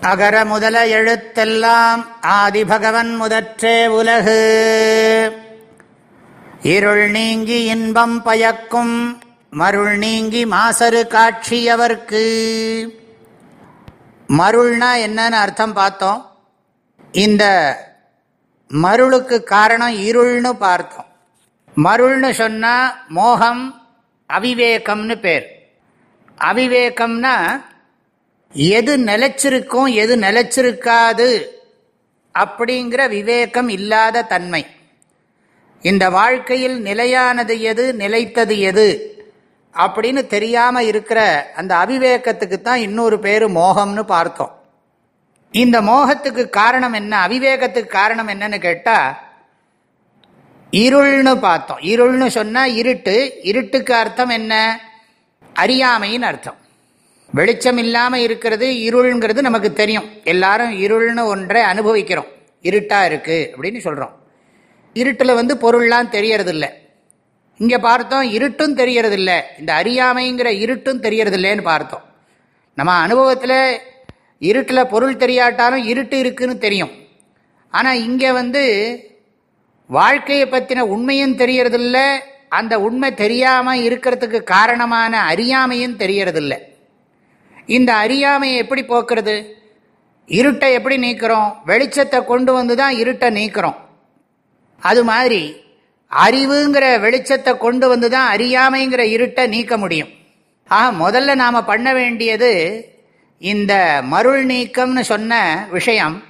அகர முதல எழுத்தெல்லாம் ஆதிபகவன் முதற்றே உலகு. இருள் நீங்கி இன்பம் பயக்கும் மருள் நீங்கி மாசரு காட்சியவர்க்கு. மருள்னா என்னன்னு அர்த்தம் பார்த்தோம். இந்த மருளுக்கு காரணம் இருள்னு பார்த்தோம். மருள்னு சொன்னா மோகம் அவிவேகம்னு பேர். அவிவேகம்னா எது நிலைச்சிருக்கும் எது நிலைச்சிருக்காது அப்படிங்கிற விவேகம் இல்லாத தன்மை. இந்த வாழ்க்கையில் நிலையானது எது நிலைத்தது எது அப்படின்னு தெரியாமல் இருக்கிற அந்த அவிவேகத்துக்கு தான் இன்னொரு பேர் மோகம்னு பார்த்தோம். இந்த மோகத்துக்கு காரணம் என்ன அவிவேகத்துக்கு காரணம் என்னன்னு கேட்டால் இருள்னு பார்த்தோம். இருள்னு சொன்னால் இருட்டு இருட்டுக்கு அர்த்தம் என்ன? அறியாமைன்னு அர்த்தம். வெளிச்சம் இல்லாமல் இருக்கிறது இருள்ங்கிறது நமக்கு தெரியும். எல்லாரும் இருள்னு ஒன்றை அனுபவிக்கிறோம். இருட்டாக இருக்குது அப்படின்னு சொல்கிறோம் இருட்டில் வந்து பொருள்லாம் தெரியறதில்ல. இங்கே பார்த்தோம் இருட்டும் தெரியறதில்ல. இந்த அறியாமைங்கிற இருட்டும் தெரியறதில்லைன்னு பார்த்தோம். நம்ம அனுபவத்தில் இருட்டில் பொருள் தெரியாட்டாலும் இருட்டு இருக்குன்னு தெரியும். ஆனால் இங்கே வந்து வாழ்க்கையை பற்றின உண்மையும் தெரியறதில்ல அந்த உண்மை தெரியாமல் இருக்கிறதுக்கு காரணமான அறியாமையும் தெரியறதில்லை. இந்த அறியாமையை எப்படி போக்குறது? இருட்டை எப்படி நீக்கிறோம்? வெளிச்சத்தை கொண்டு வந்து தான் இருட்டை நீக்கிறோம். அது மாதிரி அறிவுங்கிற வெளிச்சத்தை கொண்டு வந்து தான் அறியாமைங்கிற இருட்டை நீக்க முடியும். ஆக முதல்ல நாம் பண்ண வேண்டியது இந்த மருள் நீக்கம்னு சொன்ன விஷயம்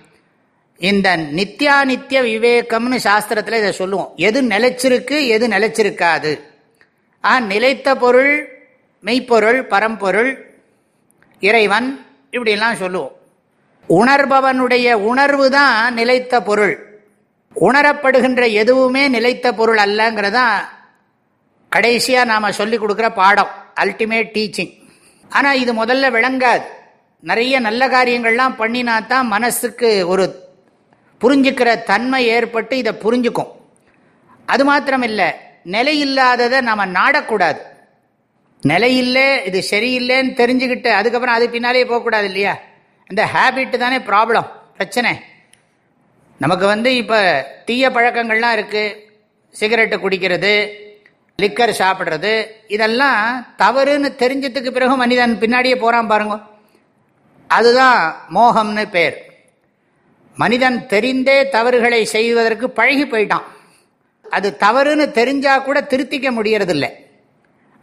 இந்த நித்தியானித்திய விவேகம்னு சாஸ்திரத்தில் இதை சொல்லுவோம். எது நிலைச்சிருக்கு எது நிலைச்சிருக்காது. ஆ நிலைத்த பொருள் மெய்ப்பொருள் பரம்பொருள் இறைவன் இப்படிலாம் சொல்லுவோம். உணர்பவனுடைய உணர்வு தான் நிலைத்த பொருள். உணரப்படுகின்ற எதுவுமே நிலைத்த பொருள் அல்லங்கிறதான் கடைசியாக நாம் சொல்லி கொடுக்குற பாடம் அல்டிமேட் டீச்சிங் ஆனால் இது முதல்ல விளங்காது. நிறைய நல்ல காரியங்கள்லாம் பண்ணினா தான் மனசுக்கு ஒரு புரிஞ்சுக்கிற தன்மை ஏற்பட்டு இதை புரிஞ்சுக்கும். அது மாத்திரம் இல்லை நிலையில்லாததை நாம் நாடக்கூடாது. நிலையில்லை இது சரியில்லைன்னு தெரிஞ்சுக்கிட்டு அதுக்கப்புறம் அது பின்னாலேயே போகக்கூடாது இல்லையா? இந்த ஹேபிட் தானே ப்ராப்ளம் பிரச்சனை. நமக்கு வந்து இப்போ தீய பழக்கங்கள்லாம் இருக்குது சிகரெட்டு குடிக்கிறது லிக்கர் சாப்பிட்றது இதெல்லாம் தவறுன்னு தெரிஞ்சதுக்கு பிறகு மனிதன் பின்னாடியே போகிறான் பாருங்க. அதுதான் மோகம்னு பேர். மனிதன் தெரிந்தே தவறுகளை செய்வதற்கு பழகி போயிட்டான். அது தவறுன்னு தெரிஞ்சால் கூட திருத்திக்க முடியறதில்லை.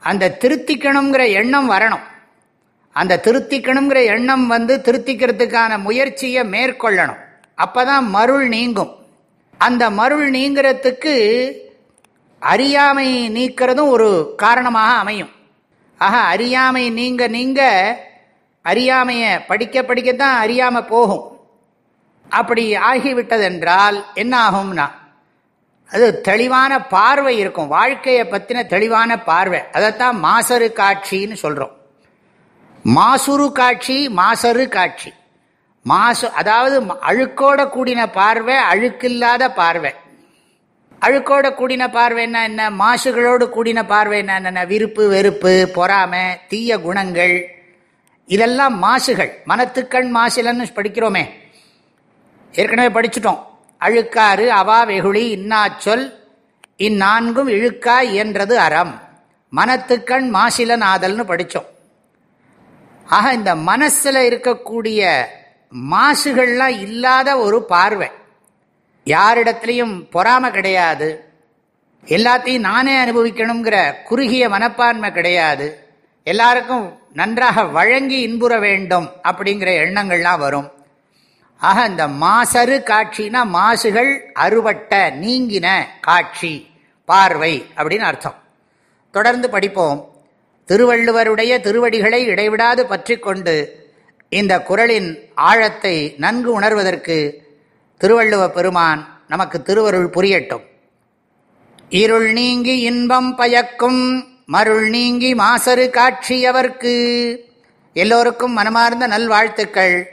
அந்த திருத்திக்கணுங்கிற எண்ணம் வரணும். அந்த திருத்திக்கணுங்கிற எண்ணம் வந்து திருத்திக்கிறதுக்கான முயற்சியை மேற்கொள்ளணும். அப்பதான் மருள் நீங்கும். அந்த மருள் நீங்கிறதுக்கு அறியாமை நீக்கிறதும் ஒரு காரணமாக அமையும். ஆக அறியாமை நீங்க நீங்க அறியாமையை படிக்க படிக்கத்தான் அறியாமல் போகும். அப்படி ஆகிவிட்டதென்றால் என்ன ஆகும்னா அது தெளிவான பார்வை இருக்கும். வாழ்க்கையை பற்றின தெளிவான பார்வை. அதைத்தான் மாசரு காட்சின்னு சொல்கிறோம் மாசுரு காட்சி மாசரு காட்சி. மாசு அதாவது அழுக்கோட கூடின பார்வை அழுக்கில்லாத பார்வை. அழுக்கோட கூடின பார்வைன்னா என்ன மாசுகளோடு கூடின பார்வை என்ன? விருப்பு வெறுப்பு பொறாமை தீய குணங்கள். இதெல்லாம் மாசுகள். மனத்துக்கண் மாசிலன்னு படிக்கிறோமே. ஏற்கனவே படிச்சுட்டோம். அழுக்காறு அவா வெகுளி இன்னாச்சொல் இந்நான்கும் இழுக்கா இயன்றது அறம். மனத்துக்கண் மாசிலன் ஆதல்னு படித்தோம் ஆக இந்த மனசில் இருக்கக்கூடிய மாசுகள்லாம் இல்லாத ஒரு பார்வை. யாரிடத்துலையும் பொறாமை கிடையாது. எல்லாத்தையும் நானே அனுபவிக்கணுங்கிற குறுகிய மனப்பான்மை கிடையாது. எல்லாருக்கும் நன்றாக வழங்கி இன்புற வேண்டும் அப்படிங்கிற எண்ணங்கள்லாம் வரும். ஆக இந்த மாசரு காட்சினா மாசுகள் அறுவட்ட நீங்கின காட்சி பார்வை அப்படின்னு அர்த்தம். தொடர்ந்து படிப்போம். திருவள்ளுவருடைய திருவடிகளை இடைவிடாது பற்றி கொண்டு இந்த குரலின் ஆழத்தை நன்கு உணர்வதற்கு திருவள்ளுவ பெருமான் நமக்கு திருவருள் புரியட்டும். இருள் நீங்கி இன்பம் பயக்கும் மருள் நீங்கி மாசரு காட்சியவர்க்கு எல்லோருக்கும் மனமார்ந்த நல்வாழ்த்துக்கள்.